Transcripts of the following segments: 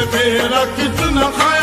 तुझे मेरा कितना ख्याल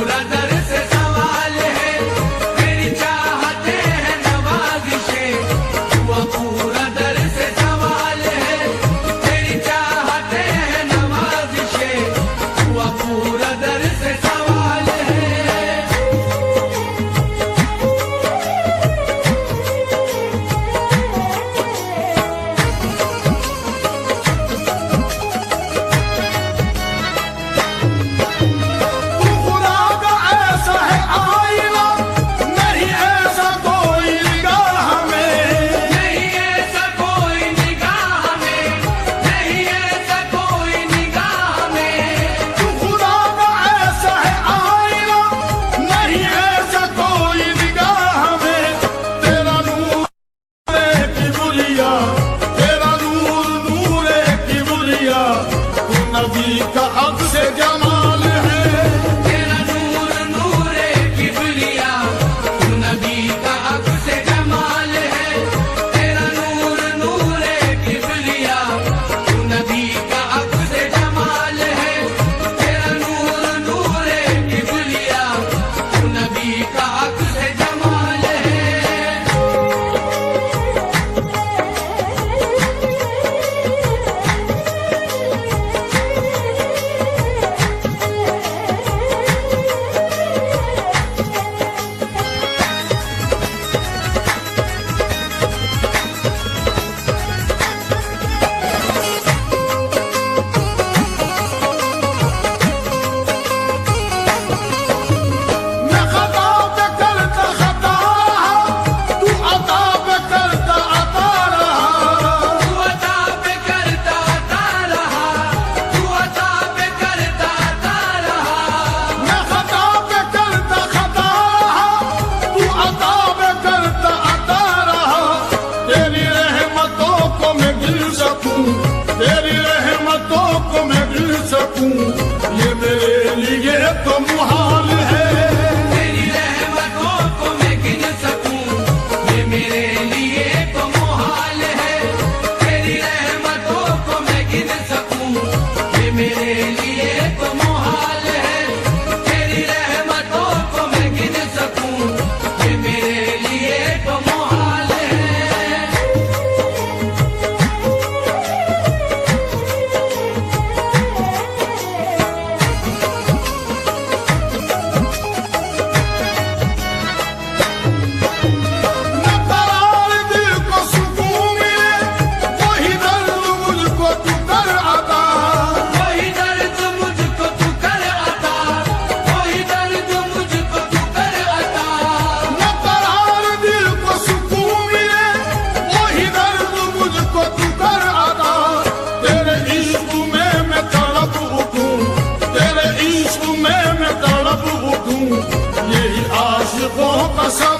Durana. Thank you. Vamos passar